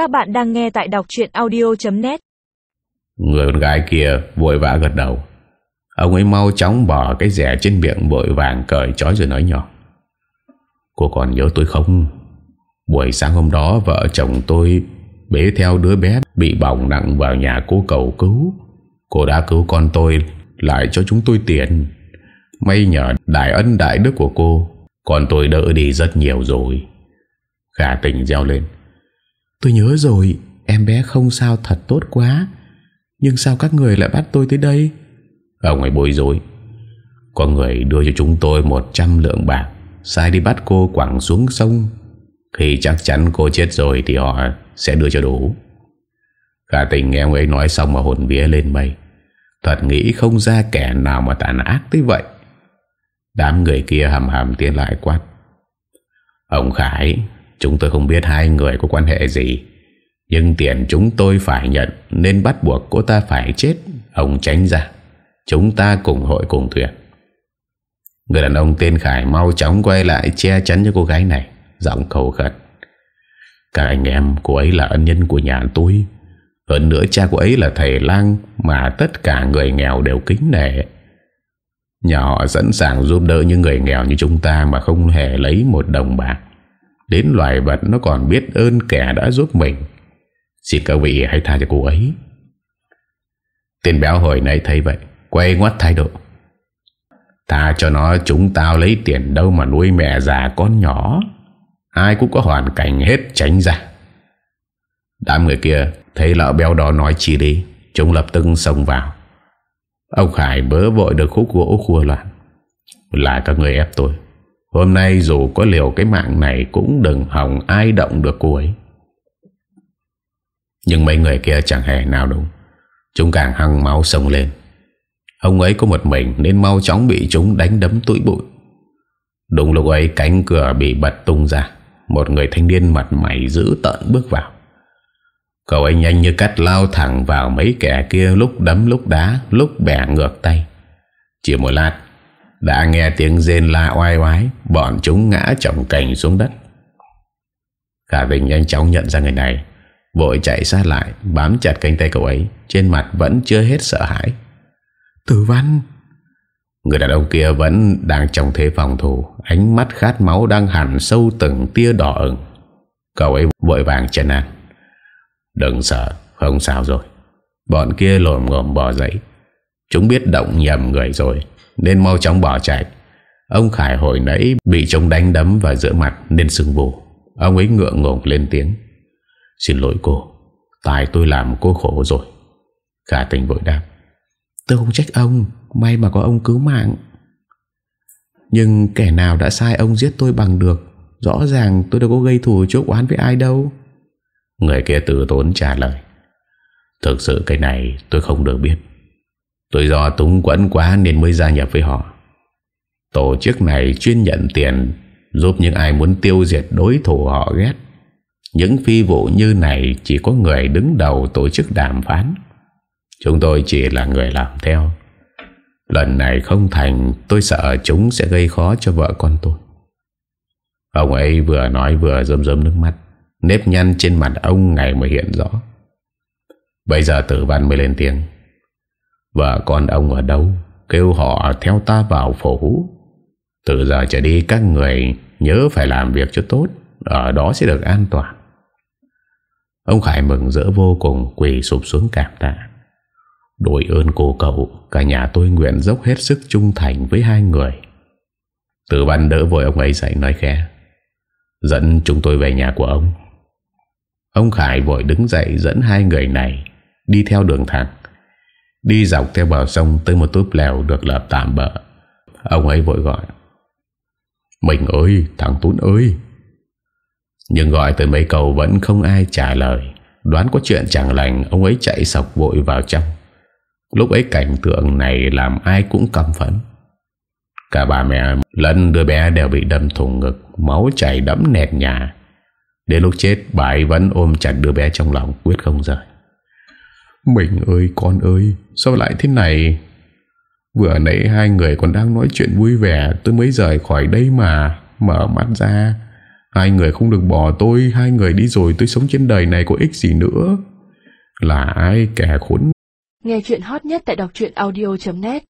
Các bạn đang nghe tại đọc chuyện audio.net Người con gái kia vội vã gật đầu Ông ấy mau chóng bỏ cái rẻ trên miệng vội vàng cởi trói rồi nói nhỏ Cô còn nhớ tôi không? Buổi sáng hôm đó vợ chồng tôi bế theo đứa bé bị bỏng nặng vào nhà cô cầu cứu. Cô đã cứu con tôi lại cho chúng tôi tiền. May nhờ đại ân đại đức của cô, con tôi đỡ đi rất nhiều rồi. Khả tình reo lên. Tôi nhớ rồi, em bé không sao thật tốt quá. Nhưng sao các người lại bắt tôi tới đây? Ông ấy bối rối. Có người đưa cho chúng tôi 100 lượng bạc Sai đi bắt cô quẳng xuống sông Khi chắc chắn cô chết rồi Thì họ sẽ đưa cho đủ Khả tình nghe ông ấy nói xong Mà hồn vía lên mây Thật nghĩ không ra kẻ nào mà tàn ác tới vậy Đám người kia hầm hầm tiến lại quát Ông Khải Chúng tôi không biết hai người có quan hệ gì. Nhưng tiền chúng tôi phải nhận, Nên bắt buộc cô ta phải chết, Ông tránh ra. Chúng ta cùng hội cùng thuyền. Người đàn ông tên Khải mau chóng quay lại che chắn cho cô gái này, Giọng khẩu khẩn Các anh em, cô ấy là ân nhân của nhà tôi. Hơn nữa cha cô ấy là thầy lang Mà tất cả người nghèo đều kính nể. Nhà họ sẵn sàng giúp đỡ những người nghèo như chúng ta Mà không hề lấy một đồng bạc. Đến loài vật nó còn biết ơn kẻ đã giúp mình. Xin các vị hãy tha cho cô ấy. Tên béo hồi nãy thấy vậy, Quay ngoắt thái độ. Ta cho nó chúng tao lấy tiền đâu mà nuôi mẹ già con nhỏ. Ai cũng có hoàn cảnh hết tránh ra. Đám người kia thấy lão béo đó nói chi đi, Chúng lập tức xông vào. Ông Khải bớ vội được khúc gỗ khua loạn. Là các người ép tôi. Hôm nay dù có liều cái mạng này Cũng đừng hỏng ai động được cô ấy. Nhưng mấy người kia chẳng hề nào đúng. Chúng càng hăng máu sông lên. Ông ấy có một mình Nên mau chóng bị chúng đánh đấm tụi bụi. Đúng lúc ấy cánh cửa bị bật tung ra. Một người thanh niên mặt mày dữ tợn bước vào. Cậu ấy nhanh như cắt lao thẳng vào mấy kẻ kia Lúc đấm lúc đá, Lúc bẻ ngược tay. Chỉ một lát đã nghe tiếng rên la oai oái Bọn chúng ngã trọng cành xuống đất. Khả Vinh nhanh chóng nhận ra người này Vội chạy sát lại Bám chặt cánh tay cậu ấy Trên mặt vẫn chưa hết sợ hãi. Tử văn! Người đàn ông kia vẫn đang trong thế phòng thủ Ánh mắt khát máu đang hẳn sâu từng tia đỏ ửng. Cậu ấy vội vàng chân an. Đừng sợ Không sao rồi. Bọn kia lồm ngồm bỏ dậy. Chúng biết động nhầm người rồi nên mau chóng bỏ chạy. Ông Khải hồi nãy bị chống đánh đấm vào giữa mặt Nên sưng vù. Ông ấy ngượng ngùng lên tiếng. Xin lỗi cô, Tại tôi làm cô khổ rồi. Khả tình vội đáp. Tôi không trách ông, May mà có ông cứu mạng. Nhưng kẻ nào đã sai ông giết tôi bằng được, Rõ ràng tôi đâu có gây thù chốt oán với ai đâu. Người kia từ tốn trả lời. Thực sự cái này tôi không được biết. Tôi do túng quẫn quá nên mới gia nhập với họ. Tổ chức này chuyên nhận tiền, Giúp những ai muốn tiêu diệt đối thủ họ ghét. Những phi vụ như này Chỉ có người đứng đầu tổ chức đàm phán. Chúng tôi chỉ là người làm theo. Lần này không thành, Tôi sợ chúng sẽ gây khó cho vợ con tôi. Ông ấy vừa nói vừa rơm rơm nước mắt, Nếp nhăn trên mặt ông ngày mới hiện rõ. Bây giờ tử văn mới lên tiếng. Vợ con ông ở đâu? Kêu họ theo ta vào phủ. Từ giờ trở đi, các người Nhớ phải làm việc cho tốt. Ở đó sẽ được an toàn. Ông Khải mừng rỡ vô cùng, Quỳ sụp xuống cảm tạ. Đổi ơn cô cậu, Cả nhà tôi nguyện dốc hết sức trung thành với hai người. Tử văn đỡ vội ông ấy dậy nói khẽ. Dẫn chúng tôi về nhà của ông. Ông Khải vội đứng dậy dẫn hai người này Đi theo đường thẳng. Đi dọc theo bờ sông Tới một túp lèo được lập tạm bờ Ông ấy vội gọi. Mình ơi, thằng Tún ơi. Nhưng gọi tới mấy câu Vẫn không ai trả lời. Đoán có chuyện chẳng lành, Ông ấy chạy sọc vội vào trong. Lúc ấy cảnh tượng này làm ai cũng căm phấn Cả bà mẹ lẫn đứa bé đều bị đâm thủng ngực, Máu chảy đẫm nẹt nhà. Đến lúc chết, bà ấy vẫn ôm chặt đứa bé trong lòng, Quyết không rời. Mình ơi, con ơi, Sao lại thế này? Vừa nãy hai người còn đang nói chuyện vui vẻ, Tôi mới rời khỏi đây mà, Mở mắt ra. Hai người không được bỏ tôi, Hai người đi rồi tôi sống trên đời này có ích gì nữa? Là ai kẻ khốn Nghe chuyện hot nhất tại đọc audio.net